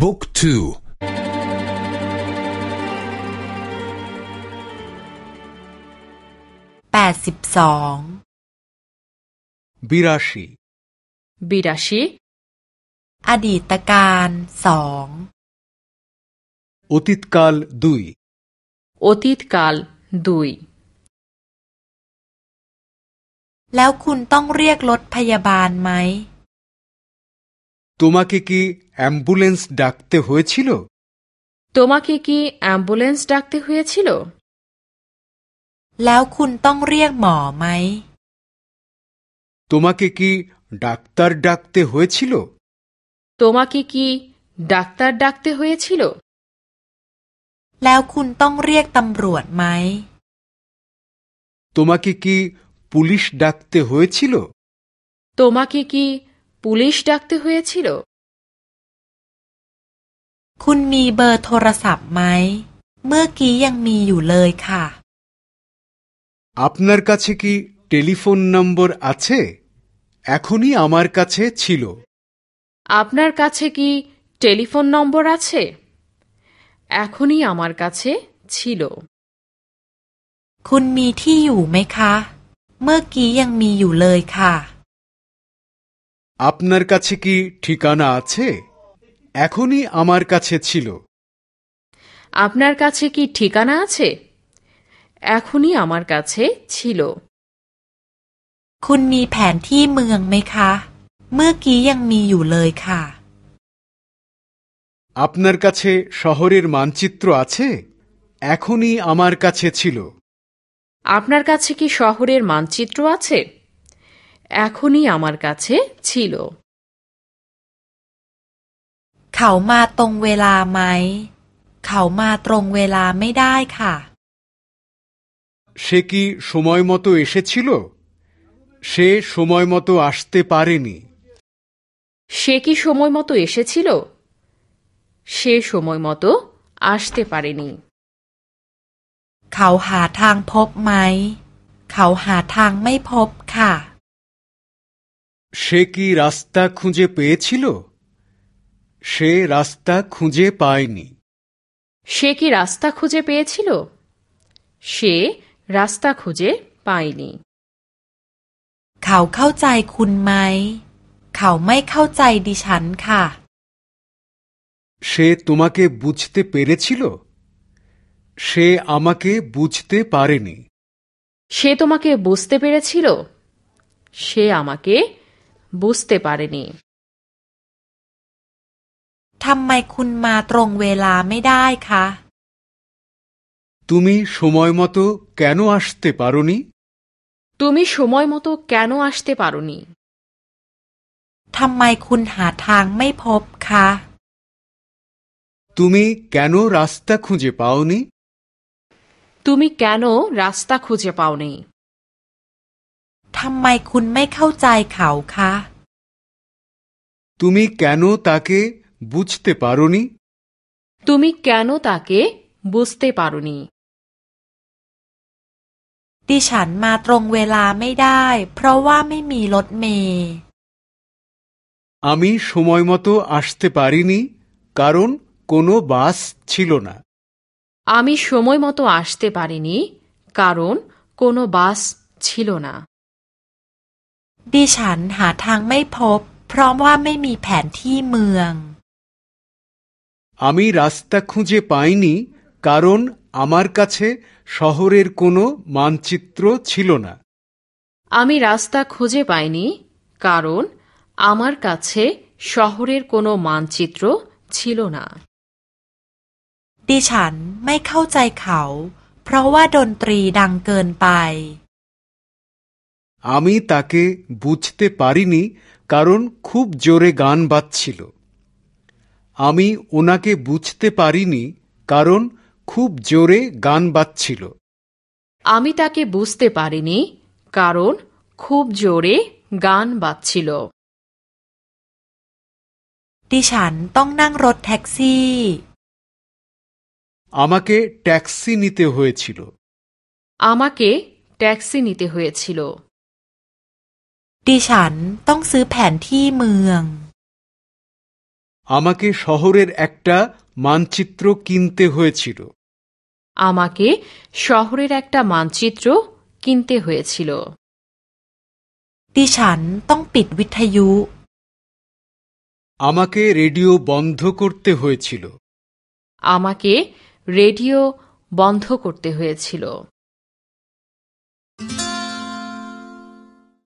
บุ๊กทูแปดสิบสองบิราชีบิราชีอดีตการสองอติตกาลดุยอติตกาลดุยแล้วคุณต้องเรียกรถพยาบาลไหม তোমাকে কি অ্যাম্বুলেন্স ডাকতে হয়েছিল তোমাকে কি অ্যাম্বুলেন্স ডাকতে হয়েছিল แล้วคุณต้องเรียกหมอไหม তোমাকে কি ডাক্তার ডাকতে হয়েছিল তোমাকে কি ডাক্তার ডাকতে হয়েছিল แล้วคุณต้องเรียกตำรวจไหม তোমাকে কি পুলিশ ডাকতে হয়েছিল তোমাকে কি পুলিশ ডাকতে হয়েছিল คุณมีเบอร์โทรศัพท์ไหม เมื่อกี้ยังมีอยู่เลยค่ะ আপনার কাছে কি টেলিফোন নম্বর আছে এখনই আমার কাছে ছিল আপনার কাছে কি টেলিফোন নম্বর আছে এখনই আমার কাছে ছিল คุณมีที่อยู่ไหมคะ เมื่อกี้ยังมีอยู่เลยค่ะ আপনার কাছে কি ঠিকানা আছে এখনই আমার কাছে ছিল আপনার কাছে কি ঠিকানা আছে এখনই আমার কাছে ছিল คุณมีแผนที่เมืองไหมคะ เมื่อกี้ยังมีอยู่เลยค่ะ আপনার কাছে শহরের মানচিত্র আছে এখনই আমার কাছে ছিল আপনার কাছে কি শহরের মানচিত্র আছে এখনই আমার কাছে ছিল เขามาตรงเวลาไหม เขามาตรงเวลาไม่ได้ค่ะ সে কি সময় মতো এসেছিল সে সময় মতো আসতে পারেনি সে কি সময় মতো এসেছিল সে সময় মতো আসতে পারেনি เขาหาทางพบไหม เขาหาทางไม่พบค่ะ সে কি রাস্তা খুঁজে পেয়েছিল সে রাস্তা খুঁজে পায়নি সে কি রাস্তা খুঁজে পেয়েছিল সে রাস্তা খুঁজে পায়নি เขาเข้าใจคุณไหม เขาไม่เข้าใจดิฉันค่ะ সে তোমাকে বুঝতে পেরেছিল সে আমাকে বুঝতে পারেনি সে তোমাকে বুঝতে পেরেছিল সে আমাকে বুঝতে পারেনি ทำไมคุณมาตรงเวลาไม่ได้คะ তুমি সময় মতো কেন আসতে পারোনি তুমি সময় মতো কেন আসতে পারোনি ทำไมคุณหาทางไม่พบคะ তুমি কেন রাস্তা খুঁজে পাওনি তুমি কেন রাস্তা খুঁজে পাওনি ทำไมคุณไม่เข้าใจเขาคะ তুমি কেন তাকে বুঝতে পারোনি তুমি কেন তাকে বুঝতে পারোনি ดิฉันมาตรงเวลาไม่ได้ เพราะว่าไม่มีรถเมล์ আমি সময় মতো আসতে পারিনি কারণ কোনো বাস ছিল না আমি সময় মতো আসতে পারিনি কারণ কোনো বাস ছিল না ดิฉันหาทางไม่พบ เพราะว่าไม่มีแผนที่เมือง আমি রাস্তা খুঁজে পাইনি কারণ আমার কাছে শহরের কোনো মানচিত্র ছিল না আমি রাস্তা খুঁজে পাইনি কারণ আমার কাছে শহরের কোনো মানচিত্র ছিল না ดิฉันไม่เข้าใจเขา เพราะว่าดนตรีดังเกินไป আমি তাকে বুঝতে পারিনি কারণ খুব জোরে গান বাজছিল আমি ওনাকে বুঝতে পারিনি কারণ খুব জোরে গান বাজছিল আমি তাকে বুঝতে পারিনি কারণ খুব জোরে গান বাজছিল ดิฉันต้องนั่งรถแท็กซี่ আমাকে ট্যাক্সি নিতে হয়েছিল আমাকে ট্যাক্সি নিতে হয়েছিল ดิฉันต้องซื้อแผนที่เมือง আমাকে শহরের একটা মানচিত্র কিনতে হয়েছিল আমাকে শহরের একটা মানচিত্র কিনতে হয়েছিল ดิฉันต้องปิดวิทยุ আমাকে রেডিও বন্ধ করতে হয়েছিল আমাকে রেডিও বন্ধ করতে হয়েছিল